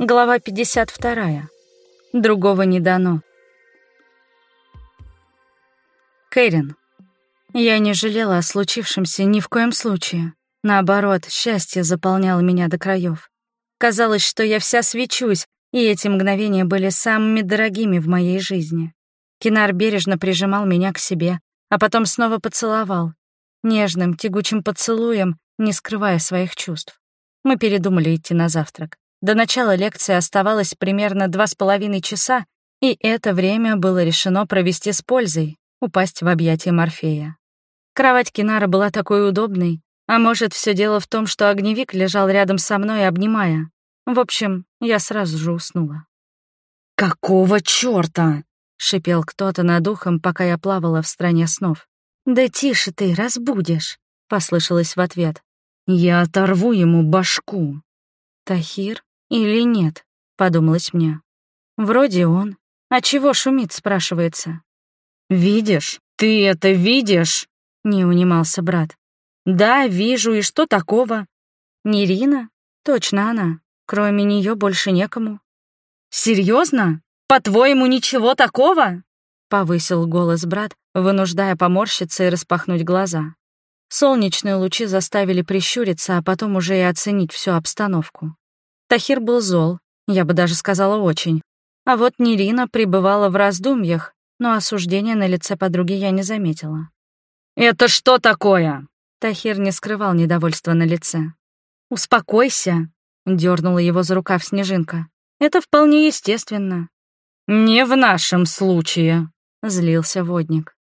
Глава 52. Другого не дано. Кэрин. Я не жалела о случившемся ни в коем случае. Наоборот, счастье заполняло меня до краев. Казалось, что я вся свечусь, и эти мгновения были самыми дорогими в моей жизни. Кинар бережно прижимал меня к себе, а потом снова поцеловал. Нежным, тягучим поцелуем, не скрывая своих чувств. Мы передумали идти на завтрак. До начала лекции оставалось примерно два с половиной часа, и это время было решено провести с пользой, упасть в объятия Морфея. Кровать Кинара была такой удобной, а может, все дело в том, что огневик лежал рядом со мной, обнимая. В общем, я сразу же уснула. «Какого чёрта?» — шипел кто-то над ухом, пока я плавала в стране снов. «Да тише ты, разбудишь», — послышалось в ответ. «Я оторву ему башку». «Тахир?» Или нет, подумалось мне. Вроде он. А чего шумит, спрашивается. «Видишь? Ты это видишь?» — не унимался брат. «Да, вижу, и что такого?» «Нерина? Точно она. Кроме нее больше некому». Серьезно? По-твоему, ничего такого?» — повысил голос брат, вынуждая поморщиться и распахнуть глаза. Солнечные лучи заставили прищуриться, а потом уже и оценить всю обстановку. Тахир был зол, я бы даже сказала очень. А вот Нерина пребывала в раздумьях, но осуждения на лице подруги я не заметила. «Это что такое?» Тахир не скрывал недовольства на лице. «Успокойся», — дернула его за рукав Снежинка. «Это вполне естественно». «Не в нашем случае», — злился водник.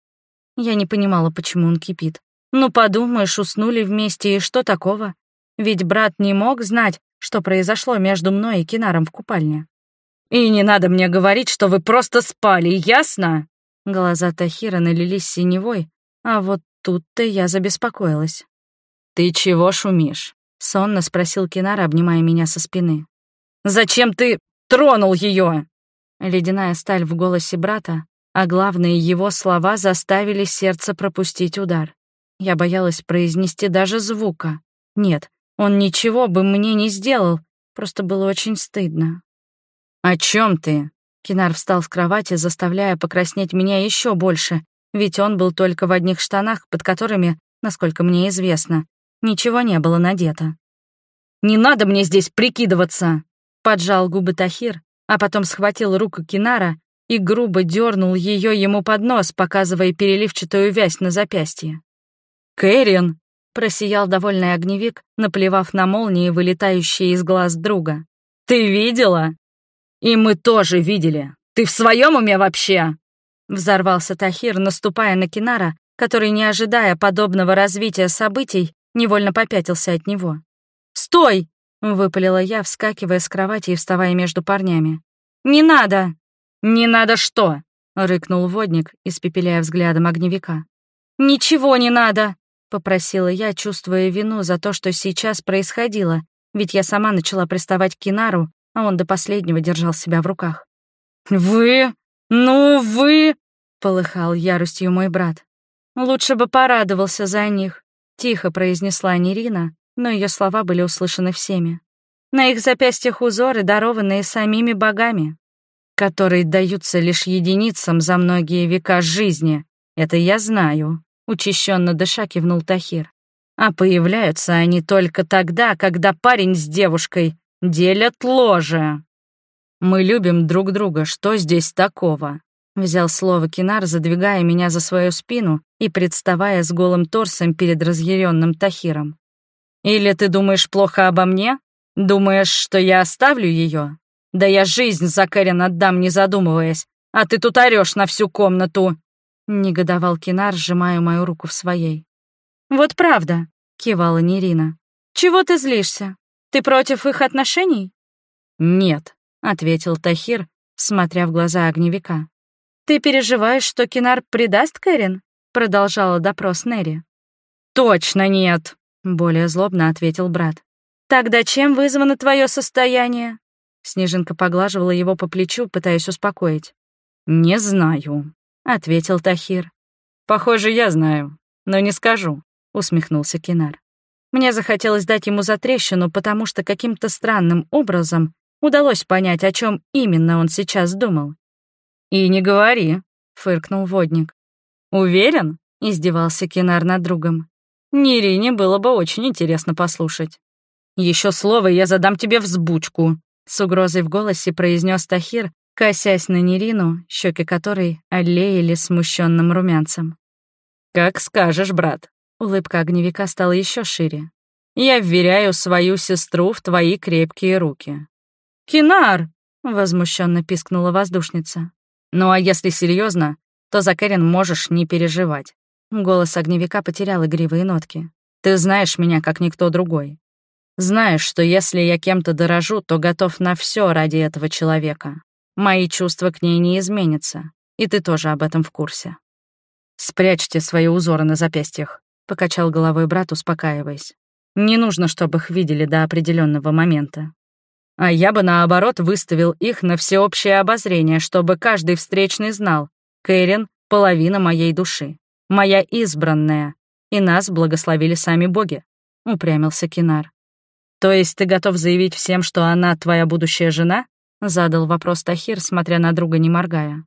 Я не понимала, почему он кипит. «Ну, подумаешь, уснули вместе, и что такого? Ведь брат не мог знать, что произошло между мной и Кинаром в купальне. «И не надо мне говорить, что вы просто спали, ясно?» Глаза Тахира налились синевой, а вот тут-то я забеспокоилась. «Ты чего шумишь?» — сонно спросил Кинар, обнимая меня со спины. «Зачем ты тронул ее? Ледяная сталь в голосе брата, а главное, его слова заставили сердце пропустить удар. Я боялась произнести даже звука. Нет, он ничего бы мне не сделал, просто было очень стыдно. «О чем ты?» Кинар встал с кровати, заставляя покраснеть меня еще больше, ведь он был только в одних штанах, под которыми, насколько мне известно, ничего не было надето. «Не надо мне здесь прикидываться!» Поджал губы Тахир, а потом схватил руку Кинара и грубо дернул ее ему под нос, показывая переливчатую вязь на запястье. «Кэрин!» Просиял довольный огневик, наплевав на молнии, вылетающие из глаз друга. «Ты видела?» «И мы тоже видели. Ты в своем уме вообще?» Взорвался Тахир, наступая на Кинара, который, не ожидая подобного развития событий, невольно попятился от него. «Стой!» — выпалила я, вскакивая с кровати и вставая между парнями. «Не надо!» «Не надо что?» — рыкнул водник, испепеляя взглядом огневика. «Ничего не надо!» — попросила я, чувствуя вину за то, что сейчас происходило, ведь я сама начала приставать к Кинару, а он до последнего держал себя в руках. «Вы? Ну, вы...» — полыхал яростью мой брат. «Лучше бы порадовался за них», — тихо произнесла Нерина, но ее слова были услышаны всеми. «На их запястьях узоры, дарованные самими богами, которые даются лишь единицам за многие века жизни. Это я знаю», Учащенно дыша кивнул Тахир. А появляются они только тогда, когда парень с девушкой делят ложе. Мы любим друг друга, что здесь такого? Взял слово Кинар, задвигая меня за свою спину и представая с голым торсом перед разъяренным Тахиром. Или ты думаешь плохо обо мне? Думаешь, что я оставлю ее? Да я жизнь за Кэрин отдам, не задумываясь, а ты тут орешь на всю комнату. — негодовал Кинар, сжимая мою руку в своей. «Вот правда», — кивала Нерина. «Чего ты злишься? Ты против их отношений?» «Нет», — ответил Тахир, смотря в глаза огневика. «Ты переживаешь, что Кинар предаст Кэрин?» — продолжала допрос Нерри. «Точно нет», — более злобно ответил брат. «Тогда чем вызвано твое состояние?» Снежинка поглаживала его по плечу, пытаясь успокоить. «Не знаю», ответил Тахир. Похоже, я знаю, но не скажу, усмехнулся Кинар. Мне захотелось дать ему затрещину, потому что каким-то странным образом удалось понять, о чем именно он сейчас думал. «И не говори», — фыркнул водник. «Уверен?» — издевался Кинар над другом. «Нерине было бы очень интересно послушать». Еще слово, я задам тебе взбучку», — с угрозой в голосе произнес Тахир, косясь на Нерину, щеки которой олеяли смущенным румянцем. «Как скажешь, брат». Улыбка огневика стала еще шире. «Я вверяю свою сестру в твои крепкие руки». «Кинар!» — возмущенно пискнула воздушница. «Ну а если серьезно, то за Кэрин можешь не переживать». Голос огневика потерял игривые нотки. «Ты знаешь меня, как никто другой. Знаешь, что если я кем-то дорожу, то готов на все ради этого человека. Мои чувства к ней не изменятся, и ты тоже об этом в курсе. «Спрячьте свои узоры на запястьях», — покачал головой брат, успокаиваясь. «Не нужно, чтобы их видели до определенного момента. А я бы, наоборот, выставил их на всеобщее обозрение, чтобы каждый встречный знал. Кэрин — половина моей души, моя избранная, и нас благословили сами боги», — упрямился Кинар. «То есть ты готов заявить всем, что она твоя будущая жена?» — задал вопрос Тахир, смотря на друга, не моргая.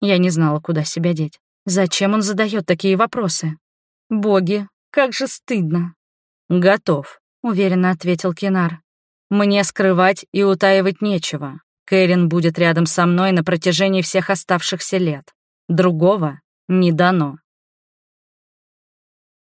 Я не знала, куда себя деть. Зачем он задает такие вопросы? Боги, как же стыдно. Готов, уверенно ответил Кинар. Мне скрывать и утаивать нечего. Кэрин будет рядом со мной на протяжении всех оставшихся лет. Другого не дано.